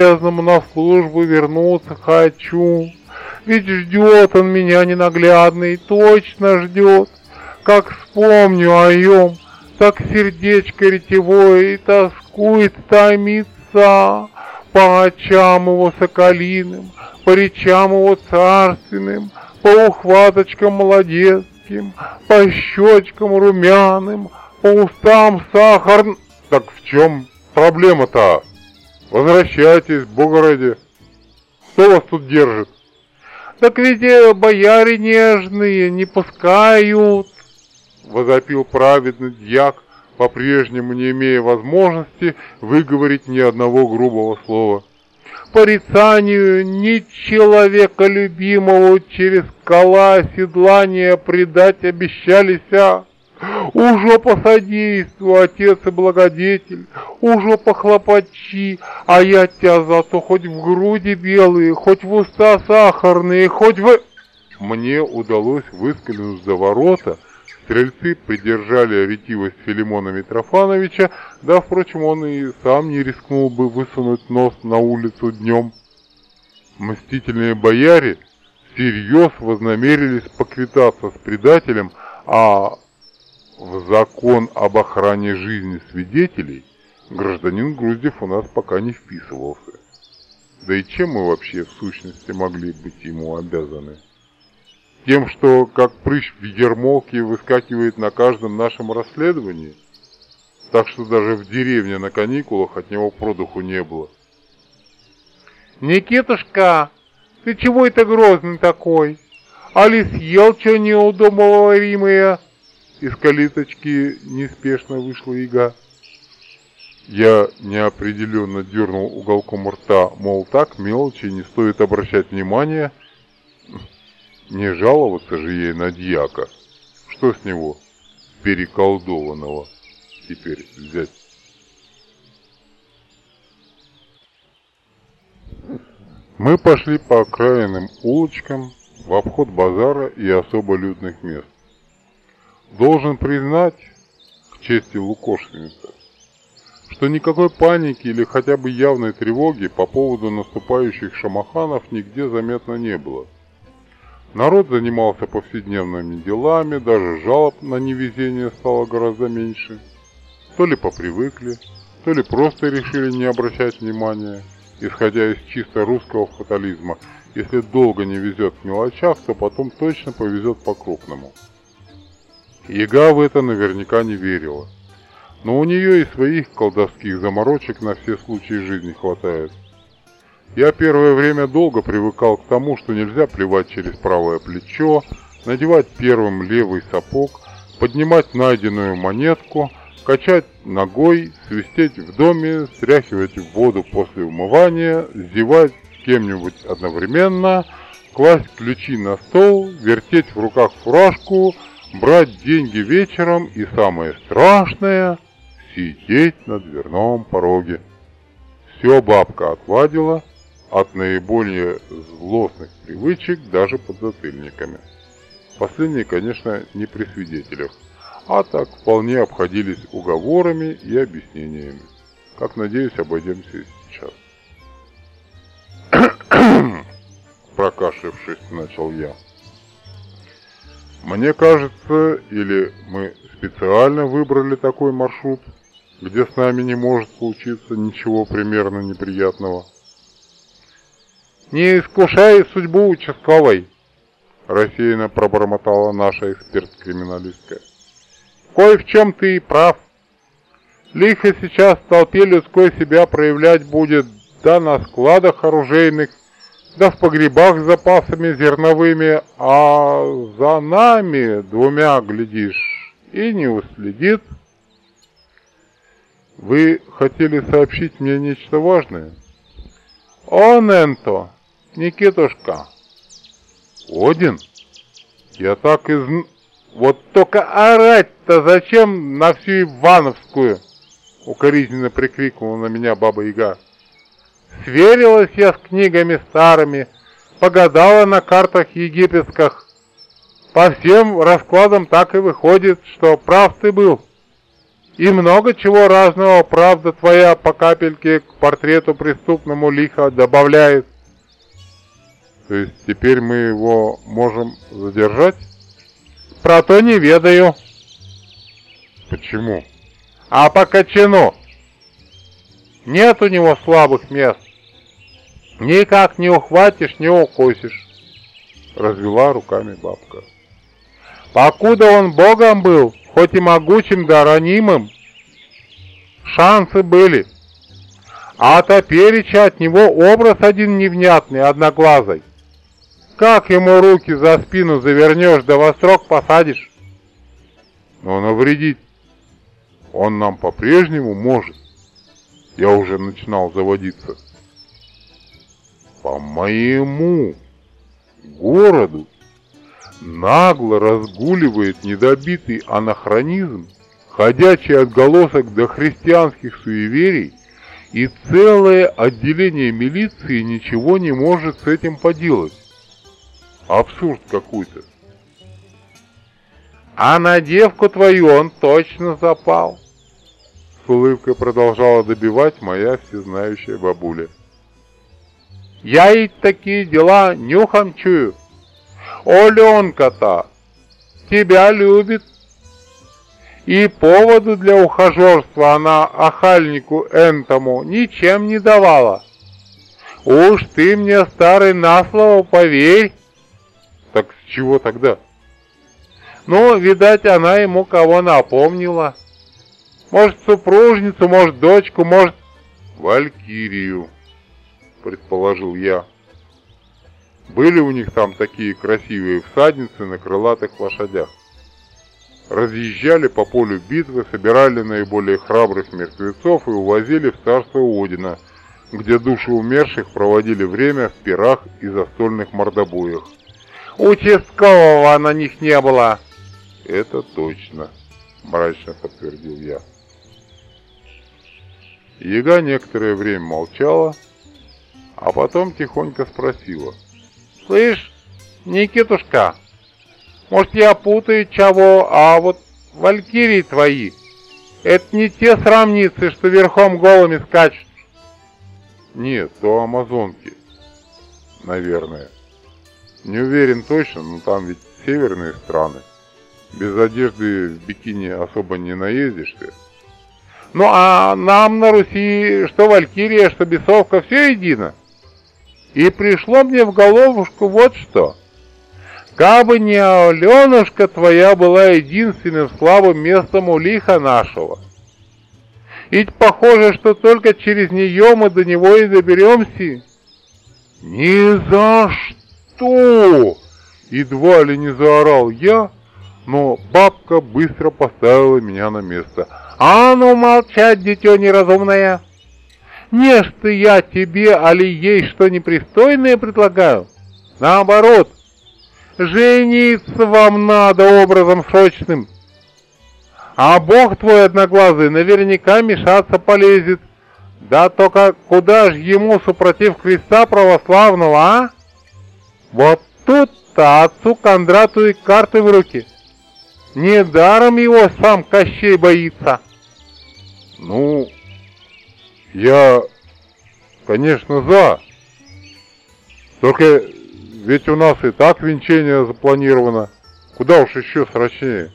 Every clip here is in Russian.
железному на службу вернуться хочу. Ведь ждет он меня ненаглядный, точно ждет. Как вспомню о нем, так сердечко ретевое и тоскует, томится по очам его соколиным, по речам его царственным, по ухваточкам молодецким, по щечкам румяным, по устам сахар... Так в чем проблема-то? Возвращайтесь, Бога ради. Кто вас тут держит? Так ведь э, бояре нежные не пускают, возопил праведный дьяк, по-прежнему не имея возможности выговорить ни одного грубого слова. Порицанию ни человека любимого через кола седлания предать обещались, а уже посодейству, отец и благодетель, уже похлопочи, а я тебя зато хоть в груди белые, хоть в уста сахарные, хоть в... Мне удалось выскользнуть за ворота, Стрельцы придержали ретивость Филимона Митрофановича, да, впрочем, он и сам не рискнул бы высунуть нос на улицу днем. Мстительные бояре всерьез вознамерились поквитаться с предателем, а в закон об охране жизни свидетелей гражданин Груздев у нас пока не вписывался. Да и чем мы вообще в сущности могли быть ему обязаны? Тем, что как прыщ в ермолке выскакивает на каждом нашем расследовании? Так что даже в деревне на каникулах от него продуху не было. «Никитушка, ты чего это грозный такой? Али съел что неудобоваримое?» Из калиточки неспешно вышла яга. Я неопределенно дернул уголком рта, мол, так мелочи не стоит обращать внимания, не жаловаться же ей на дьяка. Что с него, переколдованного, теперь взять? Мы пошли по окраинным улочкам в обход базара и особо людных мест. Должен признать, к чести Лукошевица, что никакой паники или хотя бы явной тревоги по поводу наступающих шамаханов нигде заметно не было – Народ занимался повседневными делами, даже жалоб на невезение стало гораздо меньше. То ли попривыкли, то ли просто решили не обращать внимания, исходя из чисто русского фатализма. Если долго не везет в мелочах, то потом точно повезет по-крупному. Яга в это наверняка не верила. Но у нее и своих колдовских заморочек на все случаи жизни хватает. Я первое время долго привыкал к тому, что нельзя плевать через правое плечо, надевать первым левый сапог, поднимать найденную монетку, качать ногой, свистеть в доме, стряхивать воду после умывания, зевать с кем-нибудь одновременно, класть ключи на стол, вертеть в руках фуражку, брать деньги вечером и самое страшное – сидеть на дверном пороге. Все бабка отвадила – от наиболее злостных привычек даже под затыльниками. Последние, конечно, не при свидетелях, а так вполне обходились уговорами и объяснениями. Как, надеюсь, обойдемся сейчас. Прокашлявшись, начал я. Мне кажется, или мы специально выбрали такой маршрут, где с нами не может случиться ничего примерно неприятного – не искушай судьбу участковой, рассеянно пробормотала наша эксперт-криминалистка. Кое в чем ты и прав. Лихо сейчас в толпе людской себя проявлять будет, да на складах оружейных, да в погребах с запасами зерновыми, а за нами двумя глядишь и не уследит. Вы хотели сообщить мне нечто важное? О, Ненто, Никитушка. Один? Я так из... Вот только орать-то зачем на всю Ивановскую? Укоризненно прикрикнула на меня Баба Яга. Сверилась я с книгами старыми, погадала на картах египетских. По всем раскладам так и выходит, что прав ты был. И много чего разного, правда твоя по капельке к портрету преступному лихо добавляет. То есть теперь мы его можем задержать? Про то не ведаю. Почему? А по кочану. Нет у него слабых мест. Никак не ухватишь, не укусишь. Развела руками бабка. Покуда он богом был, хоть и могучим да ранимым, шансы были. А топереча от него образ один невнятный, одноглазый. Как ему руки за спину завернешь, да во срок посадишь? Но навредить он нам по-прежнему может. Я уже начинал заводиться. По моему городу нагло разгуливает недобитый анахронизм, ходячий отголосок до христианских суеверий, и целое отделение милиции ничего не может с этим поделать. Абсурд какой-то. А на девку твою он точно запал. С улыбкой продолжала добивать моя всезнающая бабуля. Я и такие дела нюхом чую. Оленка-то тебя любит. И поводу для ухажерства она охальнику энтому ничем не давала. Уж ты мне, старый, на слово поверь. Так с чего тогда? Ну, видать, она ему кого напомнила. Может, супружницу, может, дочку, может... Валькирию, предположил я. Были у них там такие красивые всадницы на крылатых лошадях. Разъезжали по полю битвы, собирали наиболее храбрых мертвецов и увозили в царство Одина, где души умерших проводили время в пирах и застольных мордобоях. Участкового на них не было. Это точно, мрачно подтвердил я. Яга некоторое время молчала, а потом тихонько спросила — Слышь, Никитушка, может я путаю чего, а вот валькирии твои, это не те срамницы, что верхом голыми скачут? Нет, то амазонки, наверное. Не уверен точно, но там ведь северные страны. Без одежды в бикини особо не наездишься. Ну а нам на Руси что Валькирия, что бесовка, все едино. И пришло мне в головушку вот что. Кабы не Аленушка твоя была единственным слабым местом у лиха нашего. Ведь похоже, что только через нее мы до него и доберемся. Ни за что! Едва ли не заорал я, но бабка быстро поставила меня на место. А ну молчать, дитё неразумное! Не что я тебе, али ей что непристойное предлагаю. Наоборот, жениться вам надо образом срочным. А бог твой одноглазый наверняка мешаться полезет. Да только куда ж ему супротив креста православного, а? Вот тут-то отцу Кондрату и карты в руки. Недаром его сам Кощей боится. Ну, я, конечно, за. Только ведь у нас и так венчание запланировано. Куда уж еще срочнее.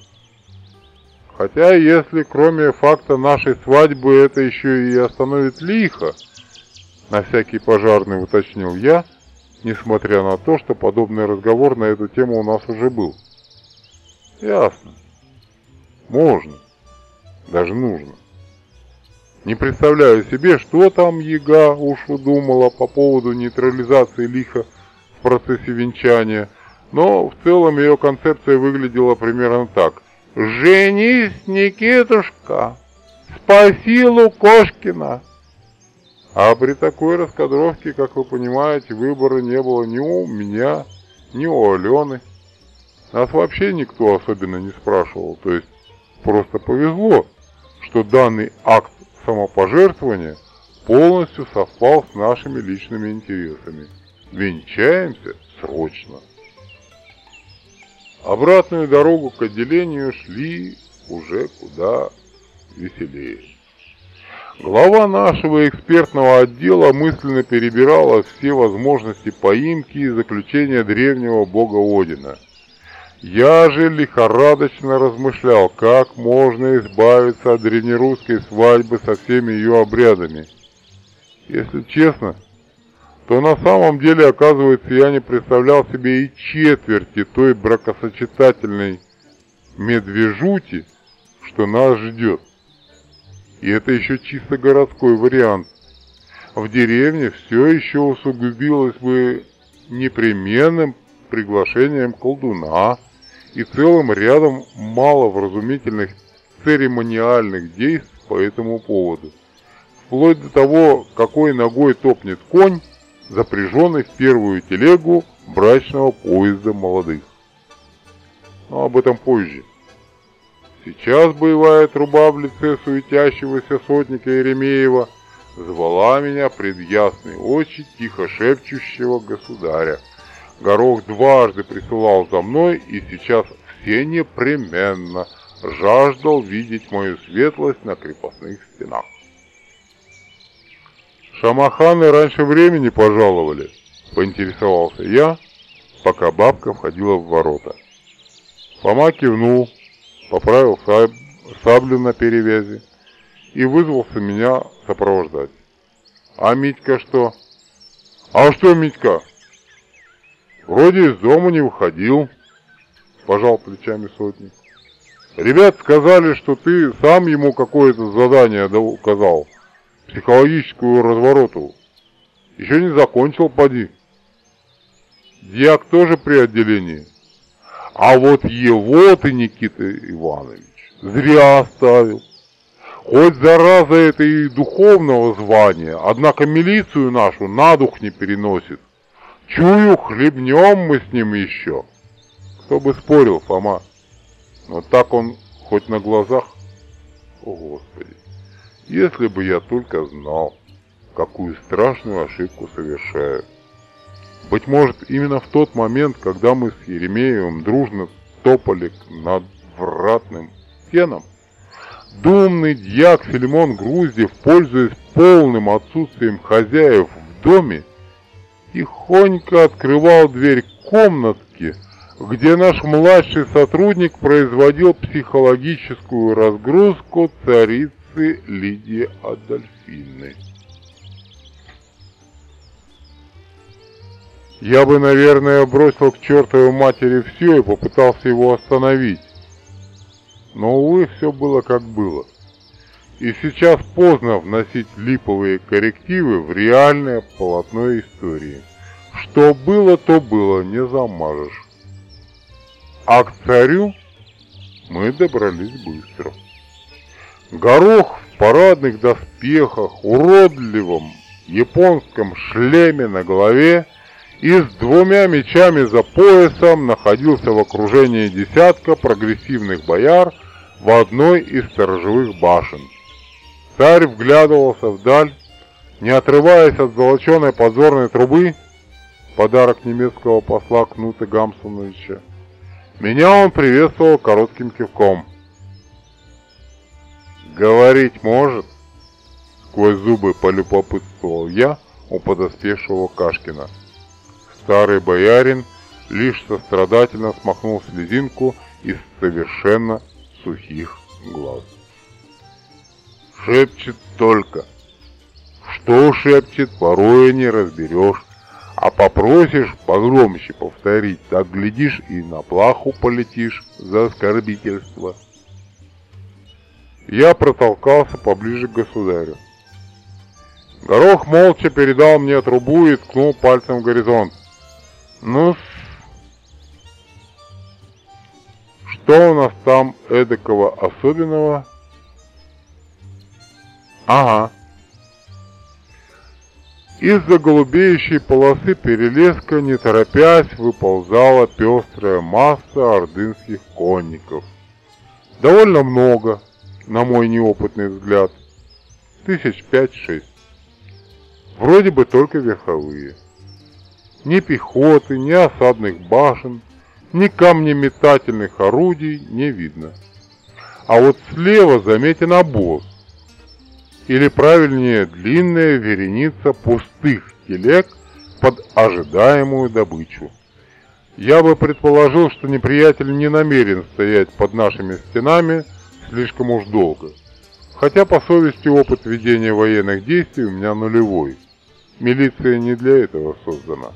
Хотя, если кроме факта нашей свадьбы это еще и остановит лихо, на всякий пожарный уточнил я, несмотря на то, что подобный разговор на эту тему у нас уже был. Ясно. Можно. Даже нужно. Не представляю себе, что там Яга уж удумала по поводу нейтрализации лиха в процессе венчания, но в целом ее концепция выглядела примерно так. «Женись, Никитушка! Спаси Лукошкина!» А при такой раскадровке, как вы понимаете, выбора не было ни у меня, ни у Алены. Нас вообще никто особенно не спрашивал, то есть просто повезло, что данный акт самопожертвования полностью совпал с нашими личными интересами. Венчаемся срочно. Обратную дорогу к отделению шли уже куда веселее. Глава нашего экспертного отдела мысленно перебирала все возможности поимки и заключения древнего бога Одина. Я же лихорадочно размышлял, как можно избавиться от древнерусской свадьбы со всеми ее обрядами. Если честно, то на самом деле, оказывается, я не представлял себе и четверти той бракосочетательной медвежути, что нас ждет. И это еще чисто городской вариант. В деревне все еще усугубилось бы непременным приглашением колдуна и целым рядом маловразумительных церемониальных действий по этому поводу. Вплоть до того, какой ногой топнет конь, запряженный в первую телегу брачного поезда молодых. Но об этом позже. Сейчас боевая труба в лице суетящегося сотника Еремеева звала меня пред ясные очи тихо шепчущего государя. Горох дважды присылал за мной, и сейчас все непременно жаждал видеть мою светлость на крепостных стенах. Шамаханы раньше времени пожаловали, поинтересовался я, пока бабка входила в ворота. Фома кивнул, поправил саб... саблю на перевязи и вызвался меня сопровождать. А Митька что? А что Митька? Вроде из дома не выходил, пожал плечами сотник. Ребят сказали, что ты сам ему какое-то задание указал, психологическую развороту. Еще не закончил, поди. Дьяк тоже при отделении. А вот его ты, Никита Иванович, зря оставил. Хоть зараза это и духовного звания, однако милицию нашу на дух не переносит. Чую, хлебнем мы с ним еще. Кто бы спорил, Фома. Но так он хоть на глазах. О, Господи, если бы я только знал, какую страшную ошибку совершаю. Быть может, именно в тот момент, когда мы с Еремеевым дружно топали над вратным стеном, думный дьяк Филимон Груздев, пользуясь полным отсутствием хозяев в доме, тихонько открывал дверь комнатки, где наш младший сотрудник производил психологическую разгрузку царицы Лидии Адольфины. Я бы, наверное, бросил к чертовой матери все и попытался его остановить. Но, увы, все было как было. И сейчас поздно вносить липовые коррективы в реальное полотно истории. Что было, то было, не замажешь. А к царю мы добрались быстро. Горох в парадных доспехах, уродливом японском шлеме на голове и с двумя мечами за поясом находился в окружении десятка прогрессивных бояр в одной из сторожевых башен. Царь вглядывался вдаль, не отрываясь от золоченой подзорной трубы, подарок немецкого посла Кнута Гамсоновича. Меня он приветствовал коротким кивком. «Говорить может?» Сквозь зубы полюбопытствовал я у подоспевшего Кашкина. Старый боярин лишь сострадательно смахнул слезинку из совершенно сухих глаз. Шепчет только. Что шепчет, порой не разберешь. А попросишь погромче повторить, так глядишь и на плаху полетишь за оскорбительство. Я протолкался поближе к государю. Горох молча передал мне трубу и ткнул пальцем в горизонт ну что у нас там эдакого особенного? Ага. Из-за голубеющей полосы перелеска, не торопясь, выползала пестрая масса ордынских конников. Довольно много, на мой неопытный взгляд. Тысяч пять-шесть. Вроде бы только верховые. Ни пехоты, ни осадных башен, ни камнеметательных орудий не видно. а вот слева заметен обоз. Или правильнее, длинная вереница пустых телег под ожидаемую добычу. Я бы предположил, что неприятель не намерен стоять под нашими стенами слишком уж долго. Хотя по совести опыт ведения военных действий у меня нулевой. Милиция не для этого создана.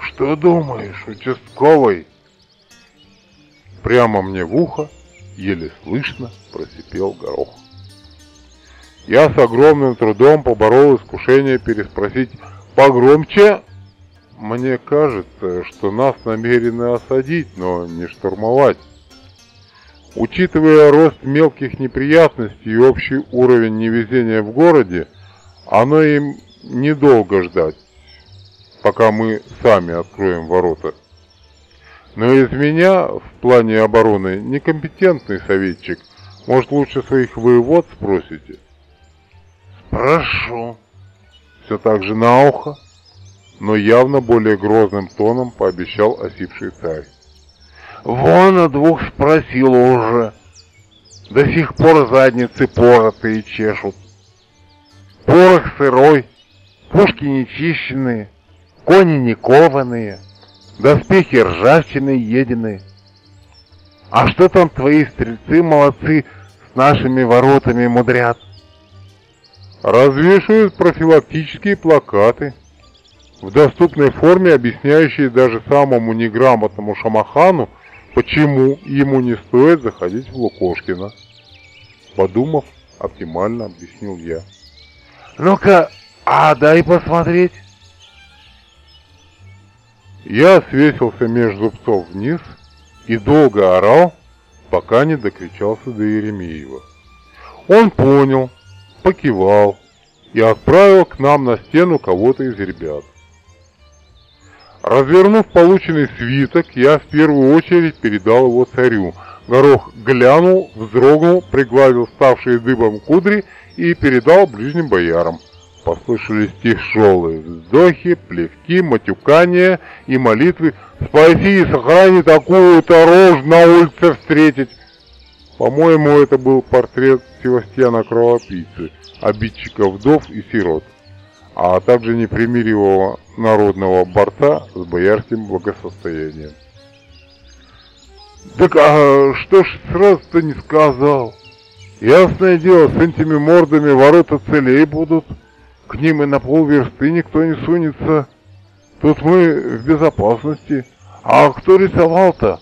Что думаешь, участковый? Прямо мне в ухо, еле слышно, просипел горох. Я с огромным трудом поборол искушение переспросить погромче. Мне кажется, что нас намерены осадить, но не штурмовать. Учитывая рост мелких неприятностей и общий уровень невезения в городе, оно им недолго ждать, пока мы сами откроем ворота. Но из меня в плане обороны некомпетентный советчик. Может, лучше своих воевод спросите? Прошу. Все так же на ухо, но явно более грозным тоном пообещал осипший царь. Вон о двух спросил уже. До сих пор задницы поротые чешут. Порох сырой, пушки нечищенные, кони не кованые, доспехи ржавчиной едены. А что там твои стрельцы молодцы с нашими воротами мудрят? Развешивают профилактические плакаты, в доступной форме объясняющие даже самому неграмотному шамахану, почему ему не стоит заходить в Лукошкино. Подумав, оптимально объяснил я. Ну-ка, а дай посмотреть. Я свесился между зубцов вниз и долго орал, пока не докричался до Еремеева. Он понял, покивал и отправил к нам на стену кого-то из ребят. Развернув полученный свиток, я в первую очередь передал его царю. Горох глянул, вздрогнул, пригладил ставшие дыбом кудри и передал ближним боярам. Послышались тяжелые вздохи, плевки, матюкания и молитвы «Спаси и сохрани такую-то рожь на улице встретить!» По-моему, это был портрет Севастьяна Кровопийцы, обидчика вдов и сирот а также непримиривого народного борца с боярским благосостоянием. Так а что ж сразу-то не сказал? Ясное дело, с этими мордами ворота целей будут. К ним и на полверсты никто не сунется. Тут мы в безопасности. А кто рисовал-то?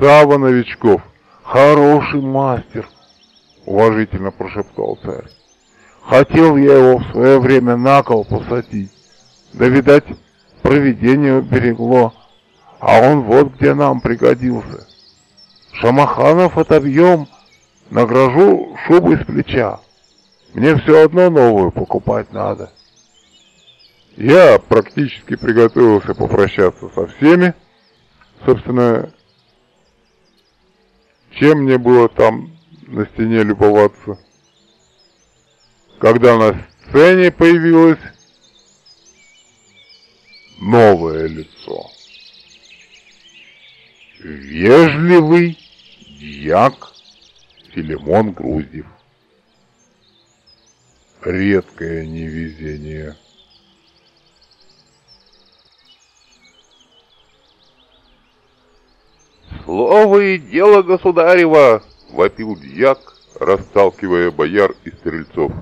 Сава Новичков. Хороший мастер, уважительно прошептал царь. Хотел я его в свое время на кол посадить. Да, видать, провидение уберегло. А он вот где нам пригодился. Шамаханов отобьем, награжу шубу с плеча. Мне все одно новую покупать надо. Я практически приготовился попрощаться со всеми. Собственно, чем мне было там на стене любоваться? когда на сцене появилось новое лицо. Вежливый дьяк Филимон Груздев. Редкое невезение. «Слово и дело государева!» — вопил дьяк, расталкивая бояр и стрельцов.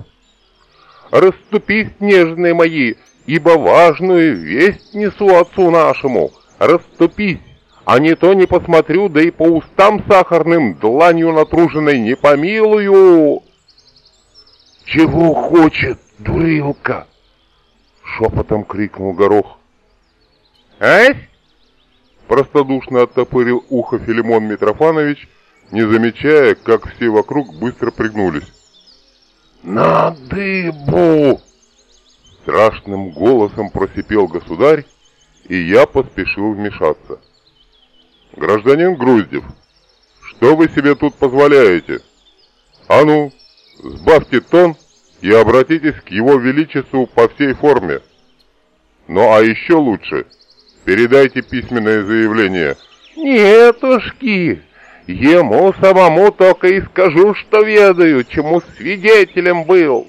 Раступись, нежные мои, ибо важную весть несу отцу нашему. Раступись, а не то не посмотрю, да и по устам сахарным дланью натруженной не помилую. Чего хочет, дурилка? Шепотом крикнул горох. Ась? Простодушно оттопырил ухо Филимон Митрофанович, не замечая, как все вокруг быстро пригнулись. «На дыбу!» Страшным голосом просипел государь, и я поспешил вмешаться. «Гражданин Груздев, что вы себе тут позволяете? А ну, сбавьте тон и обратитесь к его величеству по всей форме. Ну а еще лучше, передайте письменное заявление, Нетушки, ему самому только и скажу, что ведаю, чему свидетелем был.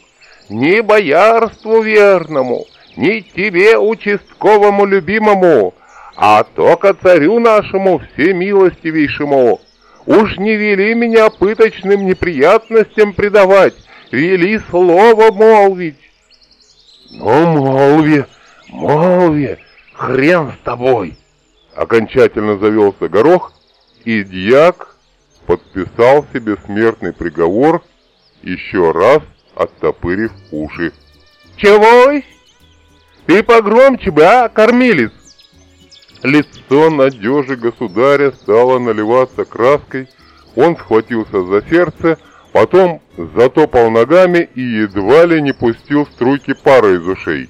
Ни боярству верному, ни тебе, участковому любимому, а только царю нашему всемилостивейшему. Уж не вели меня пыточным неприятностям предавать, вели слово молвить. Ну, молви, молви, хрен с тобой. Окончательно завелся горох, и дьяк подписал себе смертный приговор, еще раз оттопырив уши. Чего? Ты погромче бы, а, кормилец? Лицо надежи государя стало наливаться краской, он схватился за сердце, потом затопал ногами и едва ли не пустил струйки пара из ушей.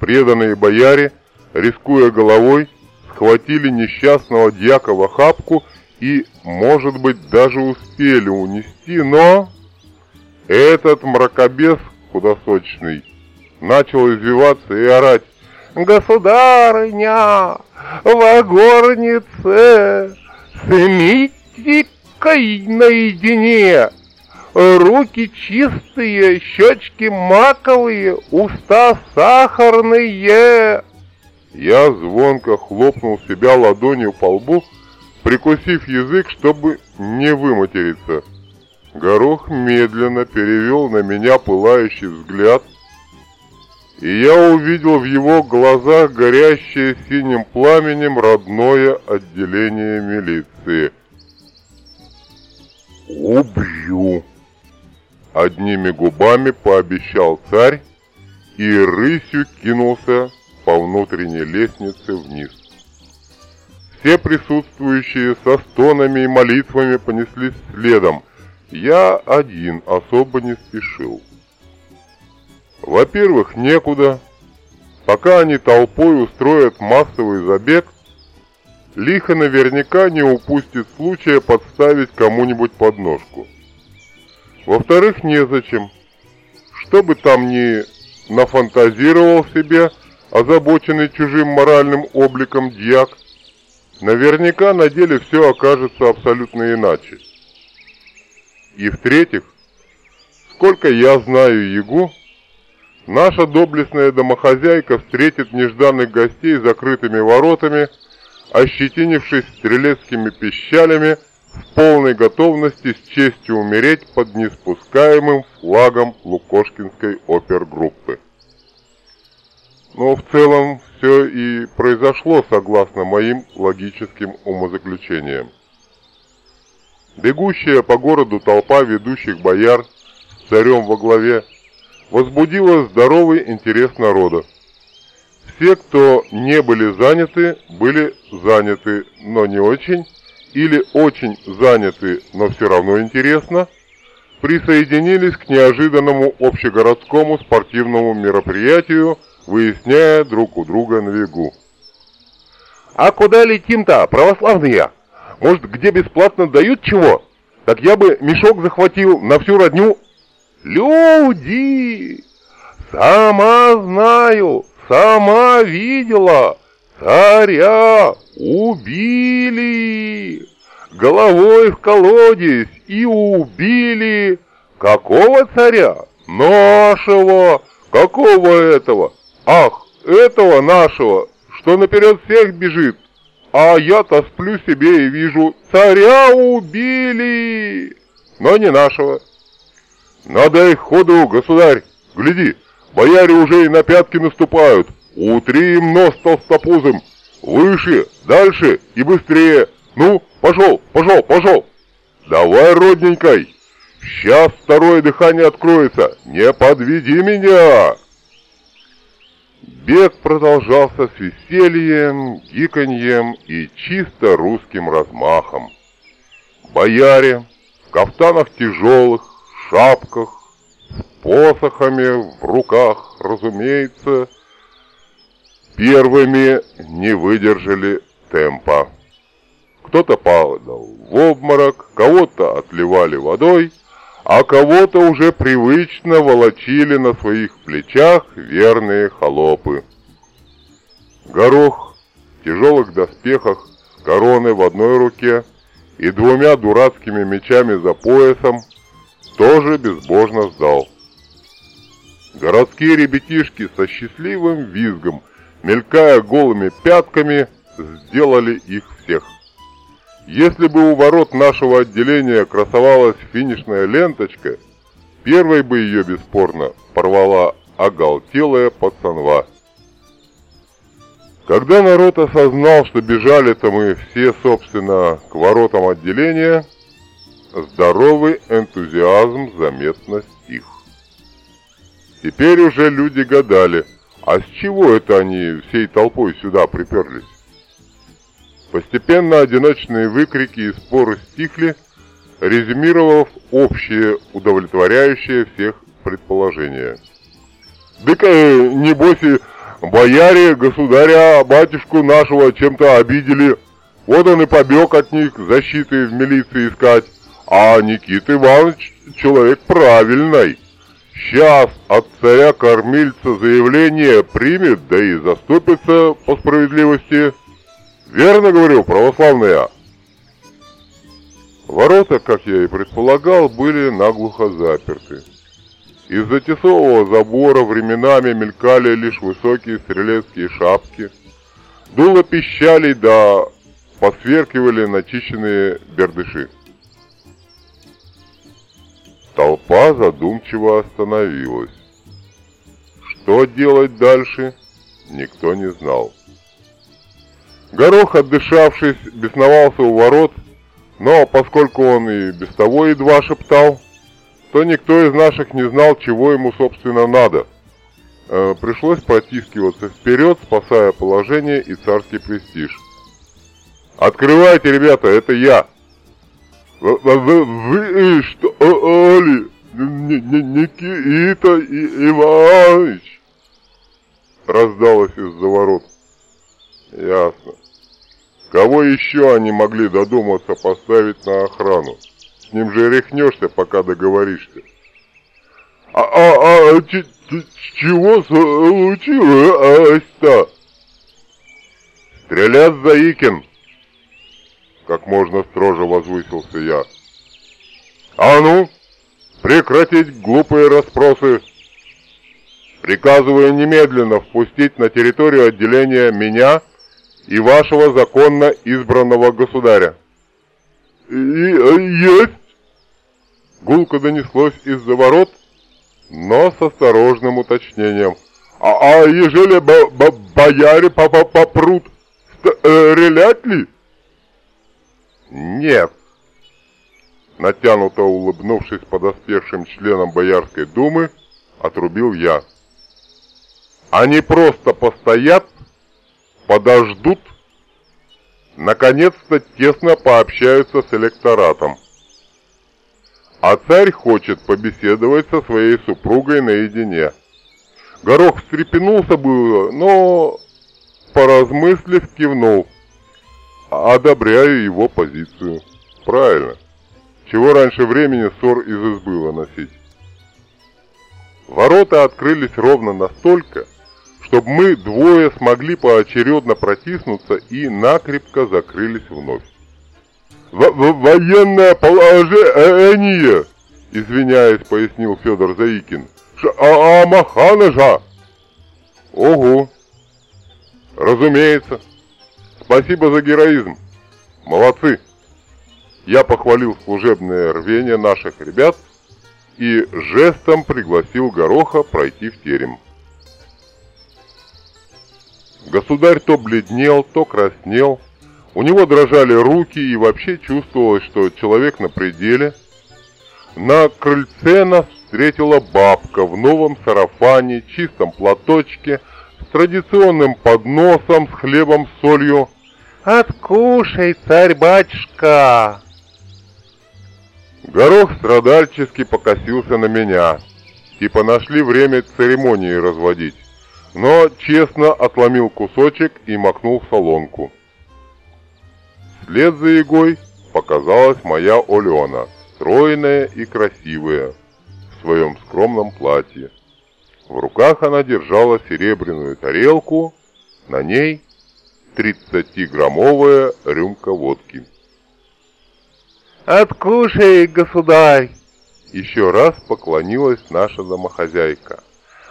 Преданные бояре, рискуя головой, схватили несчастного дьяка в охапку и, может быть, даже успели унести, но... Этот мракобес худосочный начал извиваться и орать. «Государыня, в горнице, смите-ка наедине, руки чистые, щечки маковые, уста сахарные». Я звонко хлопнул себя ладонью по лбу, прикусив язык, чтобы не выматериться. Горох медленно перевел на меня пылающий взгляд, и я увидел в его глазах горящее синим пламенем родное отделение милиции. «Убью!» Одними губами пообещал царь и рысью кинулся по внутренней лестнице вниз. Все присутствующие со стонами и молитвами понеслись следом. Я один особо не спешил. Во-первых, некуда. Пока они толпой устроят массовый забег, Лихо наверняка не упустит случая подставить кому-нибудь подножку. Во-вторых, незачем. Что бы там ни нафантазировал себе озабоченный чужим моральным обликом дьяк, наверняка на деле все окажется абсолютно иначе. И в-третьих, сколько я знаю Ягу, наша доблестная домохозяйка встретит нежданных гостей закрытыми воротами, ощетинившись стрелецкими пищалями, в полной готовности с честью умереть под неспускаемым флагом Лукошкинской опергруппы. Но в целом все и произошло согласно моим логическим умозаключениям. Бегущая по городу толпа ведущих бояр царем во главе возбудила здоровый интерес народа. Все, кто не были заняты, были заняты, но не очень, или очень заняты, но все равно интересно, присоединились к неожиданному общегородскому спортивному мероприятию – выясняя друг у друга на вегу. «А куда летим-то, православные? Может, где бесплатно дают чего? Так я бы мешок захватил на всю родню». «Люди! Сама знаю, сама видела, царя убили, головой в колодец и убили. Какого царя? Нашего. Какого этого? Ах, этого нашего, что наперед всех бежит. А я-то сплю себе и вижу, царя убили, но не нашего. Надо их ходу, государь, гляди, бояре уже и на пятки наступают. Утри им нос толстопузым, выше, дальше и быстрее. Ну, пошел, пошел, пошел. Давай, родненькой, сейчас второе дыхание откроется, не подведи меня. Бег продолжался с весельем, гиканьем и чисто русским размахом. Бояре в кафтанах тяжелых, шапках, с посохами в руках, разумеется, первыми не выдержали темпа. Кто-то падал в обморок, кого-то отливали водой, а кого-то уже привычно волочили на своих плечах верные холопы. Горох в тяжелых доспехах, с короной в одной руке и двумя дурацкими мечами за поясом, тоже безбожно сдал. Городские ребятишки со счастливым визгом, мелькая голыми пятками, сделали их всех. Если бы у ворот нашего отделения красовалась финишная ленточка, первой бы ее бесспорно порвала оголтелая пацанва. Когда народ осознал, что бежали-то мы все, собственно, к воротам отделения, здоровый энтузиазм заметно стих. Теперь уже люди гадали, а с чего это они всей толпой сюда приперлись? Постепенно одиночные выкрики и споры стихли, резюмировав общее, удовлетворяющее всех предположение. «Да-ка, небось, и бояре государя, батюшку нашего чем-то обидели, вот он и побег от них защиты в милиции искать, а Никита Иванович человек правильный». Сейчас от царя-кормильца заявление примет, да и заступится по справедливости. Верно говорю, православные. Ворота, как я и предполагал, были наглухо заперты. Из-за тесового забора временами мелькали лишь высокие стрелецкие шапки. Дуло пищали, да посверкивали начищенные бердыши. Толпа задумчиво остановилась. Что делать дальше, никто не знал. Горох, отдышавшись, бесновался у ворот, но поскольку он и без того едва шептал, то никто из наших не знал, чего ему, собственно, надо. Э, пришлось протискиваться вперед, спасая положение и царский престиж. «Открывайте, ребята, это я!» Вы, вы, вы что, Оли? Никита Иванович? Раздалось из-за ворот. Ясно. Кого еще они могли додуматься поставить на охрану? С ним же рехнешься, пока договоришься. А, а, а, ч, ч, чего случилось-то? Стрелять, Заикин! Как можно строже возвысился я. «А ну, прекратить глупые расспросы! Приказываю немедленно впустить на территорию отделения меня и вашего законно избранного государя». И, «Есть!» Гулко донеслось из-за ворот, но с осторожным уточнением. «А, а ежели бо бо бояре попрут, стрелять ли?» «Нет!» Натянуто улыбнувшись подоспевшим членам Боярской думы, отрубил я. «Они просто постоят, подождут, наконец-то тесно пообщаются с электоратом. А царь хочет побеседовать со своей супругой наедине. Горох встрепенулся было, но, поразмыслив, кивнул одобряю его позицию. Правильно. Чего раньше времени ссор из избы выносить. Ворота открылись ровно настолько, чтобы мы двое смогли поочередно протиснуться и накрепко закрылись вновь. В -в «Военное положение!» — извиняясь, пояснил Федор Заикин. Ш «А, -а Махана же!» «Ого!» «Разумеется!» Спасибо за героизм. Молодцы. Я похвалил служебное рвение наших ребят и жестом пригласил Гороха пройти в терем. Государь то бледнел, то краснел. У него дрожали руки и вообще чувствовалось, что человек на пределе. На крыльце нас встретила бабка в новом сарафане, чистом платочке, традиционным подносом, с хлебом, солью. «Откушай, царь-батюшка!» Горох страдальчески покосился на меня. Типа нашли время церемонии разводить. Но честно отломил кусочек и макнул в солонку. Вслед за Егой показалась моя Олена, стройная и красивая, в своем скромном платье. В руках она держала серебряную тарелку, на ней 30-граммовая рюмка водки. «Откушай, государь!» Еще раз поклонилась наша домохозяйка.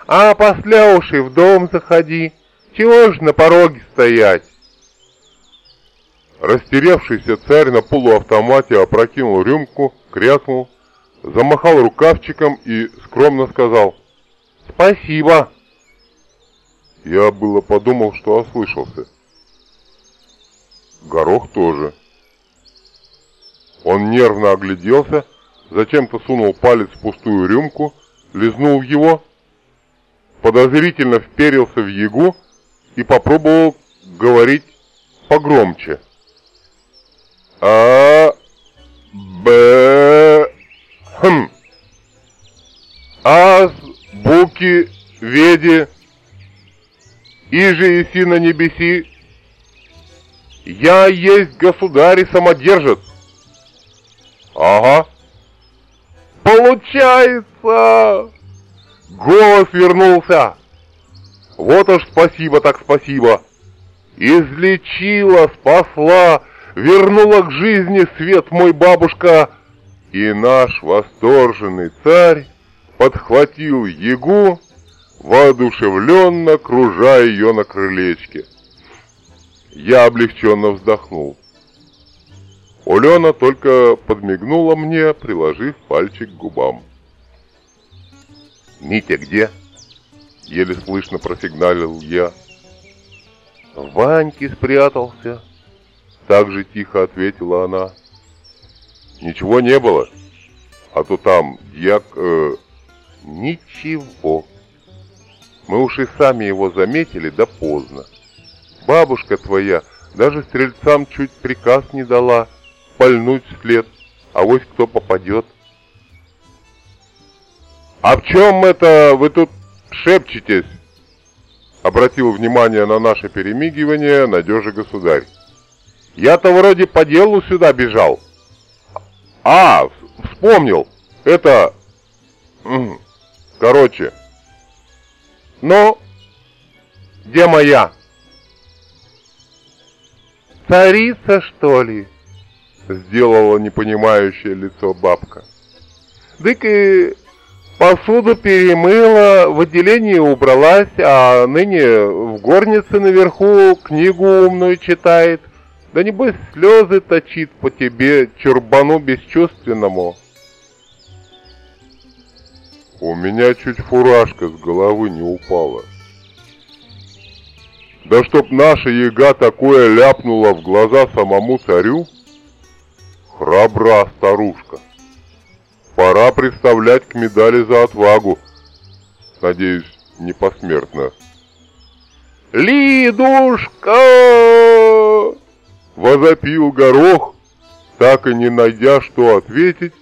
«А после уж и в дом заходи. Чего ж на пороге стоять?» Растерявшийся царь на полуавтомате опрокинул рюмку, крякнул, замахал рукавчиком и скромно сказал «Спасибо!» Я было подумал, что ослышался. Горох тоже. Он нервно огляделся, зачем-то сунул палец в пустую рюмку, лизнул его, подозрительно вперился в ягу и попробовал говорить погромче. А, буки, веди, иже иси на небеси, я есть государь и самодержец. Ага. Получается! Голос вернулся. Вот уж спасибо так спасибо. Излечила, спасла, вернула к жизни свет мой бабушка. И наш восторженный царь подхватил ягу, воодушевленно кружа ее на крылечке. Я облегченно вздохнул. Улена только подмигнула мне, приложив пальчик к губам. «Митя где?» — еле слышно просигналил я. «В Ваньке спрятался», — так же тихо ответила она. «Ничего не было, а то там дьяк...» э... «Ничего. Мы уж и сами его заметили, да поздно. Бабушка твоя даже стрельцам чуть приказ не дала» пальнуть вслед, а вось кто попадет. «А в чем это вы тут шепчетесь?» Обратил внимание на наше перемигивание надежи государь. «Я-то вроде по делу сюда бежал». «А, вспомнил, это... Короче. Ну, где моя?» «Царица, что ли?» Сделала непонимающее лицо бабка. Дык и посуду перемыла, в отделении убралась, а ныне в горнице наверху книгу умную читает. Да небось слезы точит по тебе, чурбану бесчувственному. У меня чуть фуражка с головы не упала. Да чтоб наша яга такое ляпнула в глаза самому царю, Храбра старушка. Пора представлять к медали за отвагу. Надеюсь, не посмертно. «Лидушка!» Возопил горох, так и не найдя что ответить,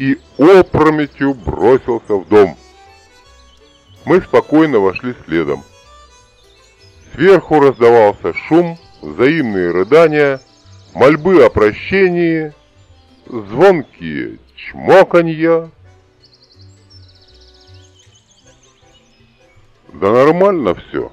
и опрометью бросился в дом. Мы спокойно вошли следом. Сверху раздавался шум, взаимные рыдания, мольбы о прощении, звонкие чмоканья. Да нормально все.